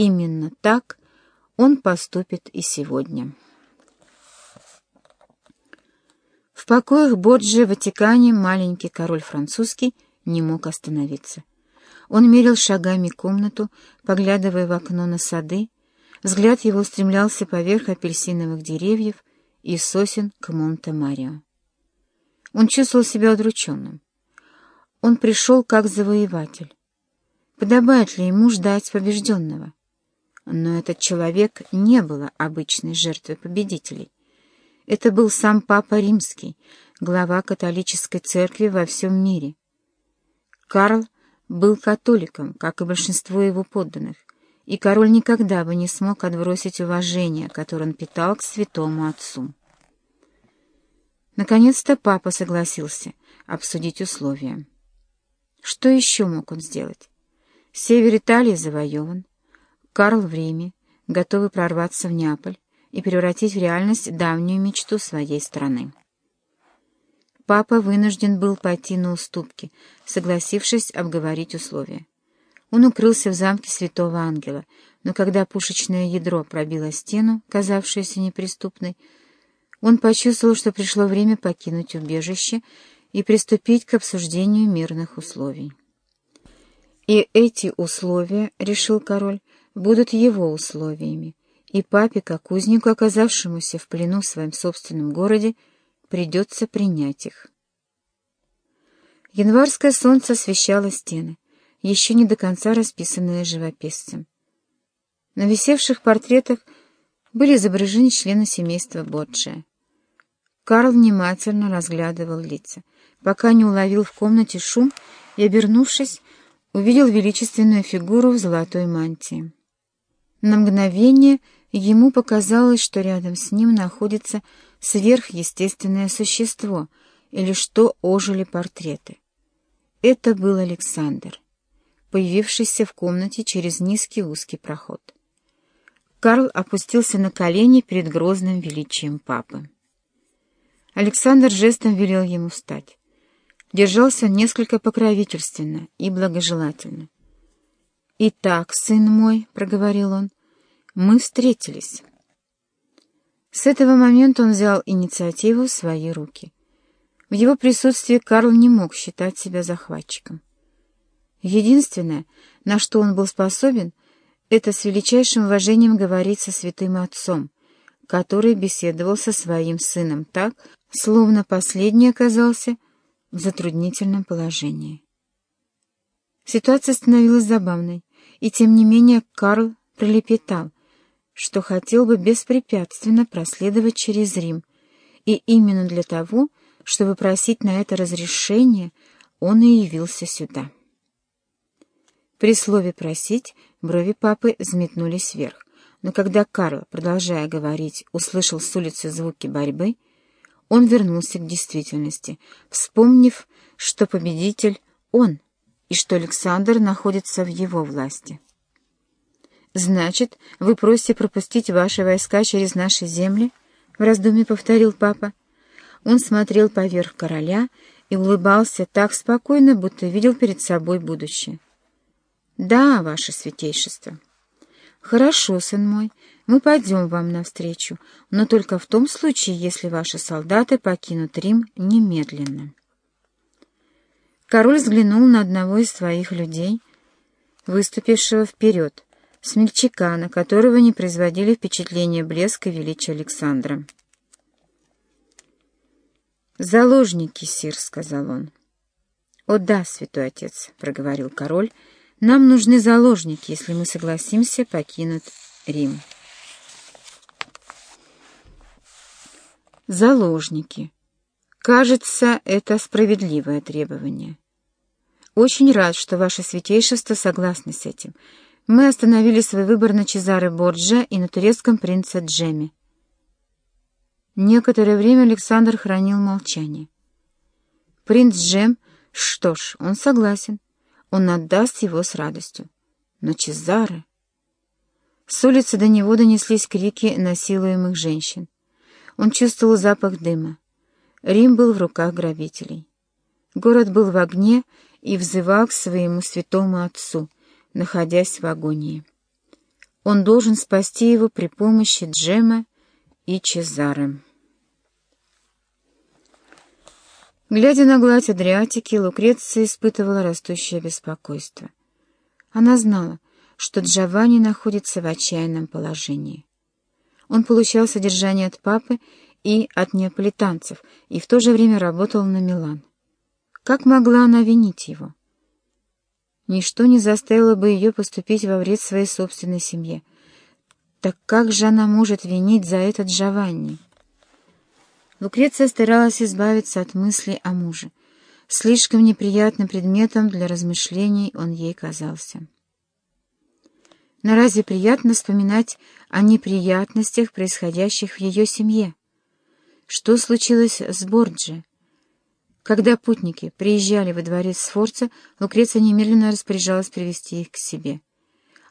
именно так он поступит и сегодня. В покоях Боджи в Ватикане маленький король французский не мог остановиться. Он мерил шагами комнату, поглядывая в окно на сады, взгляд его устремлялся поверх апельсиновых деревьев и сосен к Монте-Марио. Он чувствовал себя удрученным. Он пришел как завоеватель. Подобает ли ему ждать побежденного? Но этот человек не был обычной жертвой победителей. Это был сам Папа Римский, глава католической церкви во всем мире. Карл был католиком, как и большинство его подданных, и король никогда бы не смог отбросить уважение, которое он питал к святому отцу. Наконец-то папа согласился обсудить условия. Что еще мог он сделать? Север Италии завоеван, Карл в Риме, готовый прорваться в Неаполь и превратить в реальность давнюю мечту своей страны. Папа вынужден был пойти на уступки, согласившись обговорить условия. Он укрылся в замке Святого Ангела, но когда пушечное ядро пробило стену, казавшуюся неприступной, он почувствовал, что пришло время покинуть убежище и приступить к обсуждению мирных условий. И эти условия, — решил король, — будут его условиями, и папе, как узнику, оказавшемуся в плену в своем собственном городе, придется принять их. Январское солнце освещало стены, еще не до конца расписанные живописцем. На висевших портретах были изображены члены семейства Боджия. Карл внимательно разглядывал лица, пока не уловил в комнате шум и, обернувшись, увидел величественную фигуру в золотой мантии. На мгновение ему показалось, что рядом с ним находится сверхъестественное существо или что ожили портреты. Это был Александр, появившийся в комнате через низкий узкий проход. Карл опустился на колени перед грозным величием папы. Александр жестом велел ему встать. Держался несколько покровительственно и благожелательно. «Итак, сын мой», — проговорил он, — «мы встретились». С этого момента он взял инициативу в свои руки. В его присутствии Карл не мог считать себя захватчиком. Единственное, на что он был способен, это с величайшим уважением говорить со святым отцом, который беседовал со своим сыном так, словно последний оказался в затруднительном положении. Ситуация становилась забавной. И тем не менее Карл пролепетал, что хотел бы беспрепятственно проследовать через Рим, и именно для того, чтобы просить на это разрешение, он и явился сюда. При слове «просить» брови папы взметнулись вверх, но когда Карл, продолжая говорить, услышал с улицы звуки борьбы, он вернулся к действительности, вспомнив, что победитель — он — и что Александр находится в его власти. «Значит, вы просите пропустить ваши войска через наши земли?» — в раздумье повторил папа. Он смотрел поверх короля и улыбался так спокойно, будто видел перед собой будущее. «Да, ваше святейшество». «Хорошо, сын мой, мы пойдем вам навстречу, но только в том случае, если ваши солдаты покинут Рим немедленно». Король взглянул на одного из своих людей, выступившего вперед, смельчака, на которого не производили впечатления блеска и величия Александра. «Заложники, сир», — сказал он. «О да, святой отец», — проговорил король, — «нам нужны заложники, если мы согласимся покинуть Рим». Заложники. Кажется, это справедливое требование. Очень рад, что ваше святейшество согласны с этим. Мы остановили свой выбор на Чезаре Борджа и на турецком принце Джеме. Некоторое время Александр хранил молчание. Принц Джем, что ж, он согласен. Он отдаст его с радостью. Но Чезаре... С улицы до него донеслись крики насилуемых женщин. Он чувствовал запах дыма. Рим был в руках грабителей. Город был в огне и взывал к своему святому отцу, находясь в агонии. Он должен спасти его при помощи Джема и Чезары. Глядя на гладь Адриатики, Лукреция испытывала растущее беспокойство. Она знала, что Джованни находится в отчаянном положении. Он получал содержание от папы и от неаполитанцев, и в то же время работал на Милан. Как могла она винить его? Ничто не заставило бы ее поступить во вред своей собственной семье. Так как же она может винить за это Джованни? Лукреция старалась избавиться от мыслей о муже. Слишком неприятным предметом для размышлений он ей казался. Но разве приятно вспоминать о неприятностях, происходящих в ее семье? Что случилось с Борджи? Когда путники приезжали во дворец Сфорца, Лукреция немедленно распоряжалась привести их к себе.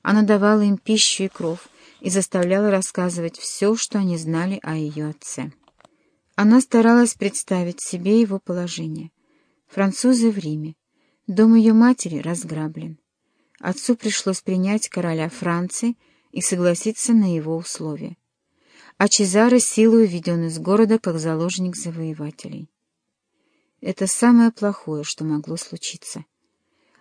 Она давала им пищу и кров и заставляла рассказывать все, что они знали о ее отце. Она старалась представить себе его положение. Французы в Риме. Дом ее матери разграблен. Отцу пришлось принять короля Франции и согласиться на его условия. А Чезаро силой уведен из города как заложник завоевателей. Это самое плохое, что могло случиться.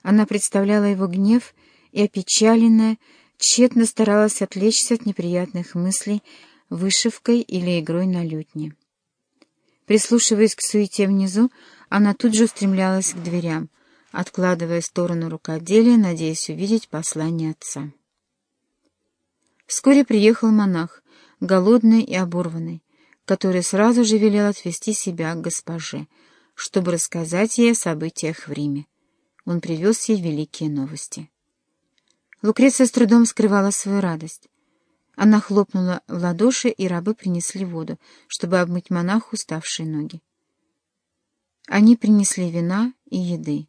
Она представляла его гнев и, опечаленная, тщетно старалась отвлечься от неприятных мыслей вышивкой или игрой на лютне. Прислушиваясь к суете внизу, она тут же устремлялась к дверям, откладывая сторону рукоделия, надеясь увидеть послание отца. Вскоре приехал монах, голодный и оборванный, который сразу же велел отвести себя к госпоже, чтобы рассказать ей о событиях в Риме. Он привез ей великие новости. Лукреция с трудом скрывала свою радость. Она хлопнула в ладоши, и рабы принесли воду, чтобы обмыть монаху уставшие ноги. Они принесли вина и еды.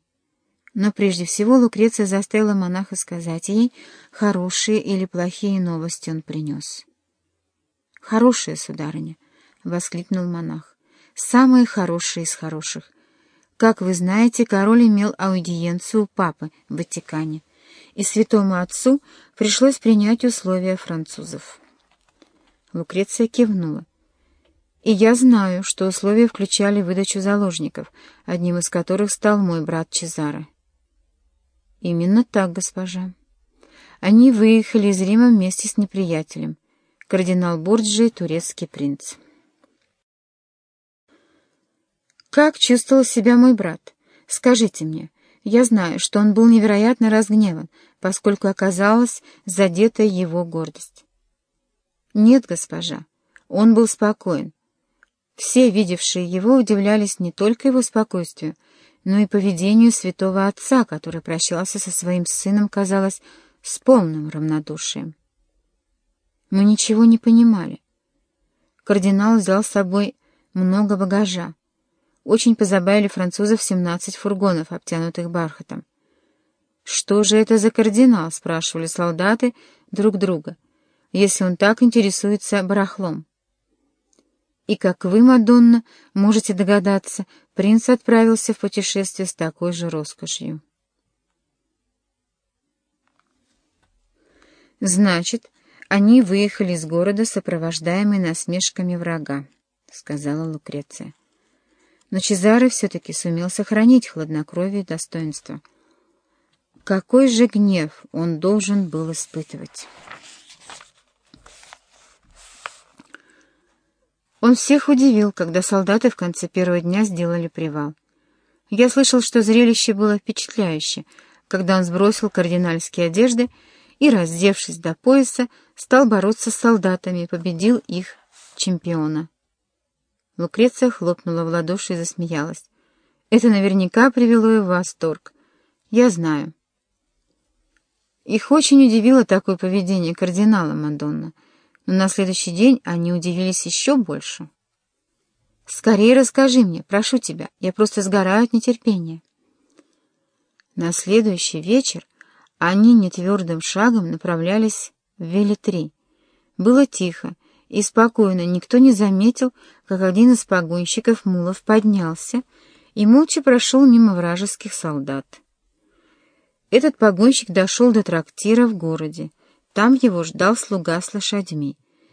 Но прежде всего Лукреция заставила монаха сказать ей, хорошие или плохие новости он принес. «Хорошие, сударыня!» — воскликнул монах. «Самые хорошие из хороших. Как вы знаете, король имел аудиенцию у папы в Ватикане, и святому отцу пришлось принять условия французов». Лукреция кивнула. «И я знаю, что условия включали выдачу заложников, одним из которых стал мой брат Чезаро». «Именно так, госпожа. Они выехали из Рима вместе с неприятелем, кардинал Борджи турецкий принц». «Как чувствовал себя мой брат? Скажите мне. Я знаю, что он был невероятно разгневан, поскольку оказалась задета его гордость». «Нет, госпожа, он был спокоен. Все, видевшие его, удивлялись не только его спокойствию, но и поведению святого отца, который прощался со своим сыном, казалось, с полным равнодушием. Мы ничего не понимали. Кардинал взял с собой много багажа. Очень позабавили французов семнадцать фургонов, обтянутых бархатом. «Что же это за кардинал?» — спрашивали солдаты друг друга, если он так интересуется барахлом. И, как вы, Мадонна, можете догадаться, принц отправился в путешествие с такой же роскошью. «Значит, они выехали из города, сопровождаемые насмешками врага», — сказала Лукреция. Но Чезаре все-таки сумел сохранить хладнокровие и достоинство. Какой же гнев он должен был испытывать? Он всех удивил, когда солдаты в конце первого дня сделали привал. Я слышал, что зрелище было впечатляющее, когда он сбросил кардинальские одежды и, раздевшись до пояса, стал бороться с солдатами и победил их чемпиона. Лукреция хлопнула в ладоши и засмеялась. Это наверняка привело его в восторг. Я знаю. Их очень удивило такое поведение кардинала Мадонна — но на следующий день они удивились еще больше. «Скорее расскажи мне, прошу тебя, я просто сгораю от нетерпения». На следующий вечер они нетвердым шагом направлялись в Велитри. Было тихо и спокойно, никто не заметил, как один из погонщиков мулов поднялся и молча прошел мимо вражеских солдат. Этот погонщик дошел до трактира в городе, Там его ждал слуга с лошадьми.